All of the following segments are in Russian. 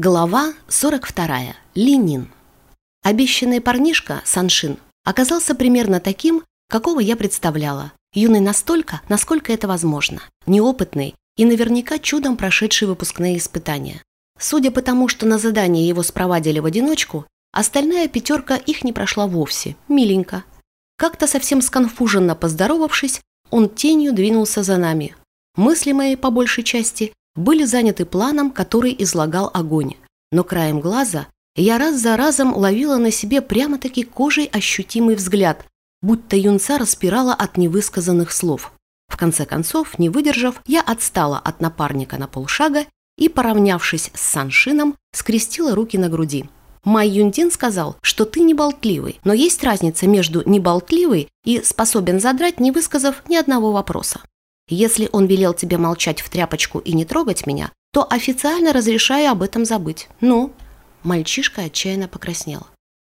Глава 42. Ленин. Обещанный парнишка, Саншин, оказался примерно таким, какого я представляла. Юный настолько, насколько это возможно. Неопытный и наверняка чудом прошедший выпускные испытания. Судя по тому, что на задание его спровадили в одиночку, остальная пятерка их не прошла вовсе. Миленько. Как-то совсем сконфуженно поздоровавшись, он тенью двинулся за нами. Мысли мои, по большей части, были заняты планом, который излагал огонь. Но краем глаза я раз за разом ловила на себе прямо-таки кожей ощутимый взгляд, будто юнца распирала от невысказанных слов. В конце концов, не выдержав, я отстала от напарника на полшага и, поравнявшись с Саншином, скрестила руки на груди. Май Юнтин сказал, что ты не болтливый, но есть разница между неболтливый и способен задрать, не высказав ни одного вопроса. Если он велел тебе молчать в тряпочку и не трогать меня, то официально разрешаю об этом забыть. Ну?» Мальчишка отчаянно покраснел.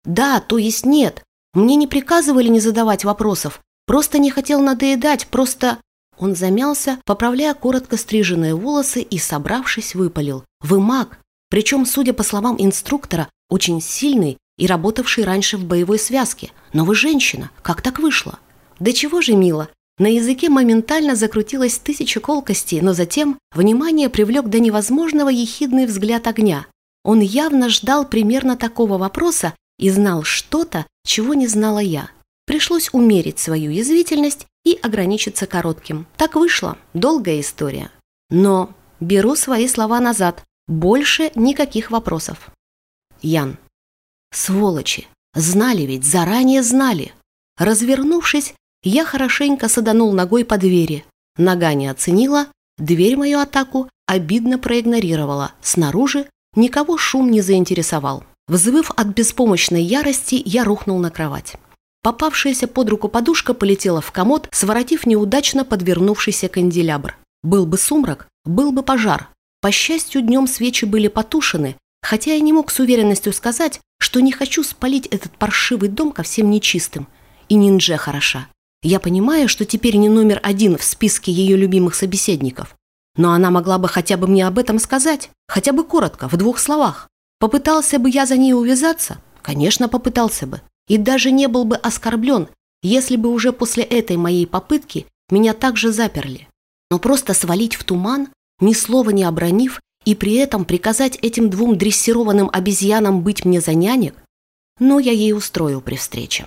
«Да, то есть нет. Мне не приказывали не задавать вопросов. Просто не хотел надоедать, просто...» Он замялся, поправляя коротко стриженные волосы и, собравшись, выпалил. «Вы маг, причем, судя по словам инструктора, очень сильный и работавший раньше в боевой связке. Но вы женщина. Как так вышло?» «Да чего же, мило? На языке моментально закрутилась тысяча колкостей, но затем внимание привлек до невозможного ехидный взгляд огня. Он явно ждал примерно такого вопроса и знал что-то, чего не знала я. Пришлось умерить свою язвительность и ограничиться коротким. Так вышло, долгая история. Но беру свои слова назад. Больше никаких вопросов. Ян. Сволочи. Знали ведь, заранее знали. Развернувшись, я хорошенько саданул ногой по двери. Нога не оценила, дверь мою атаку обидно проигнорировала. Снаружи никого шум не заинтересовал. Взвыв от беспомощной ярости, я рухнул на кровать. Попавшаяся под руку подушка полетела в комод, своротив неудачно подвернувшийся канделябр. Был бы сумрак, был бы пожар. По счастью, днем свечи были потушены, хотя я не мог с уверенностью сказать, что не хочу спалить этот паршивый дом ко всем нечистым. И ниндже хороша. Я понимаю, что теперь не номер один в списке ее любимых собеседников. Но она могла бы хотя бы мне об этом сказать, хотя бы коротко, в двух словах. Попытался бы я за ней увязаться? Конечно, попытался бы. И даже не был бы оскорблен, если бы уже после этой моей попытки меня также заперли. Но просто свалить в туман, ни слова не обронив, и при этом приказать этим двум дрессированным обезьянам быть мне за нянек, ну, я ей устрою при встрече.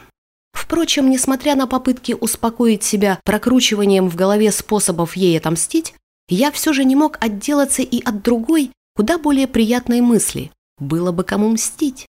Впрочем, несмотря на попытки успокоить себя прокручиванием в голове способов ей отомстить, я все же не мог отделаться и от другой, куда более приятной мысли. Было бы кому мстить.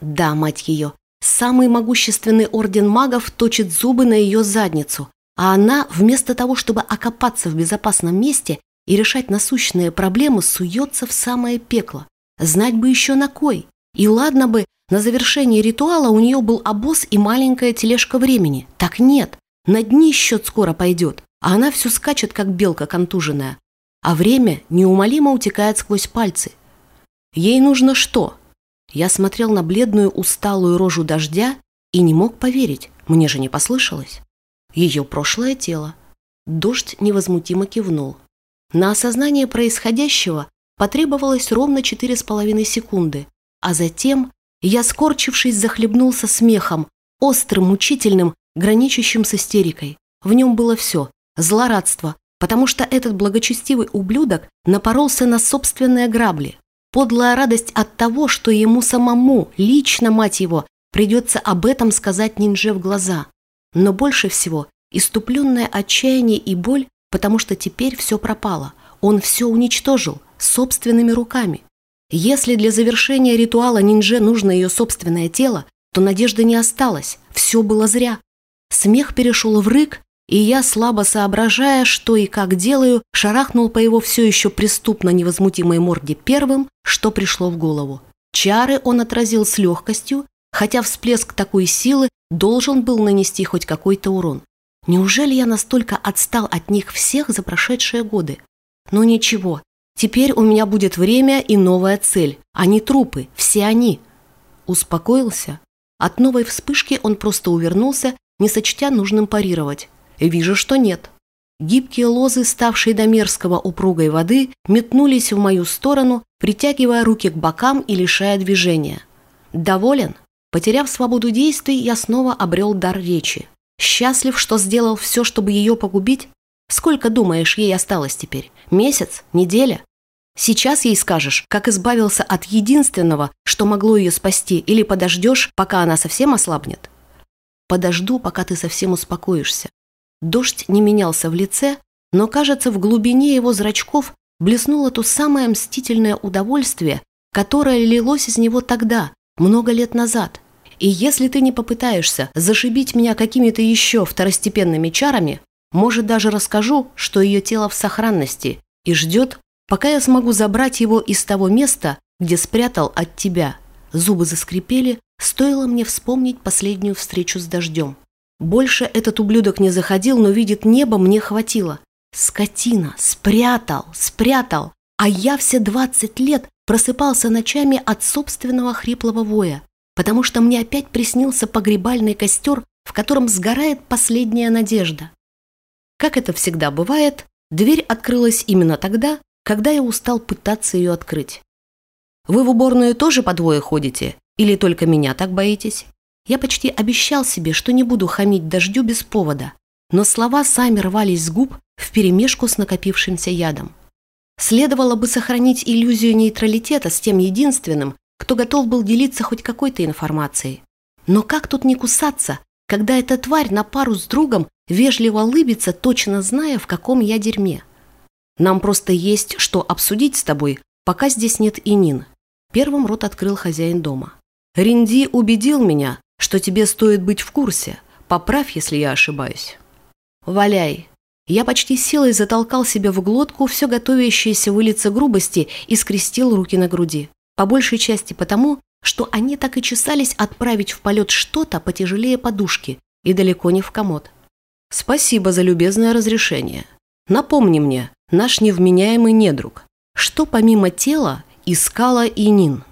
Да, мать ее, самый могущественный орден магов точит зубы на ее задницу, а она, вместо того, чтобы окопаться в безопасном месте и решать насущные проблемы, суется в самое пекло. Знать бы еще на кой. И ладно бы, на завершение ритуала у нее был обоз и маленькая тележка времени. Так нет, на дни счет скоро пойдет, а она все скачет, как белка контуженная. А время неумолимо утекает сквозь пальцы. Ей нужно что? Я смотрел на бледную усталую рожу дождя и не мог поверить, мне же не послышалось. Ее прошлое тело. Дождь невозмутимо кивнул. На осознание происходящего потребовалось ровно четыре с половиной секунды, а затем я, скорчившись, захлебнулся смехом, острым, мучительным, граничащим с истерикой. В нем было все – злорадство, потому что этот благочестивый ублюдок напоролся на собственные грабли. Подлая радость от того, что ему самому, лично, мать его, придется об этом сказать ниндже в глаза. Но больше всего иступленное отчаяние и боль, потому что теперь все пропало. Он все уничтожил собственными руками. Если для завершения ритуала ниндже нужно ее собственное тело, то надежды не осталось, все было зря. Смех перешел в рык, и я, слабо соображая, что и как делаю, шарахнул по его все еще преступно невозмутимой морде первым, что пришло в голову. Чары он отразил с легкостью, хотя всплеск такой силы должен был нанести хоть какой-то урон. Неужели я настолько отстал от них всех за прошедшие годы? Но ничего, Теперь у меня будет время и новая цель. Они трупы, все они. Успокоился? От новой вспышки он просто увернулся, не сочтя нужным парировать. Вижу, что нет. Гибкие лозы, ставшие до мерзкого упругой воды, метнулись в мою сторону, притягивая руки к бокам и лишая движения. Доволен? Потеряв свободу действий, я снова обрел дар речи. Счастлив, что сделал все, чтобы ее погубить? Сколько, думаешь, ей осталось теперь? Месяц? Неделя? Сейчас ей скажешь, как избавился от единственного, что могло ее спасти, или подождешь, пока она совсем ослабнет? Подожду, пока ты совсем успокоишься. Дождь не менялся в лице, но, кажется, в глубине его зрачков блеснуло то самое мстительное удовольствие, которое лилось из него тогда, много лет назад. И если ты не попытаешься зашибить меня какими-то еще второстепенными чарами, может, даже расскажу, что ее тело в сохранности и ждет, пока я смогу забрать его из того места, где спрятал от тебя. Зубы заскрипели, стоило мне вспомнить последнюю встречу с дождем. Больше этот ублюдок не заходил, но видит небо мне хватило. Скотина, спрятал, спрятал. А я все двадцать лет просыпался ночами от собственного хриплого воя, потому что мне опять приснился погребальный костер, в котором сгорает последняя надежда. Как это всегда бывает, дверь открылась именно тогда, когда я устал пытаться ее открыть. «Вы в уборную тоже по двое ходите? Или только меня так боитесь?» Я почти обещал себе, что не буду хамить дождю без повода, но слова сами рвались с губ вперемешку с накопившимся ядом. Следовало бы сохранить иллюзию нейтралитета с тем единственным, кто готов был делиться хоть какой-то информацией. Но как тут не кусаться, когда эта тварь на пару с другом вежливо улыбится, точно зная, в каком я дерьме? Нам просто есть что обсудить с тобой, пока здесь нет и Нин. Первым рот открыл хозяин дома. Ринди убедил меня, что тебе стоит быть в курсе. Поправь, если я ошибаюсь. Валяй. Я почти силой затолкал себе в глотку все готовящееся вылиться грубости и скрестил руки на груди. По большей части потому, что они так и чесались отправить в полет что-то потяжелее подушки и далеко не в комод. Спасибо за любезное разрешение. Напомни мне, наш невменяемый недруг, что помимо тела искала Нин.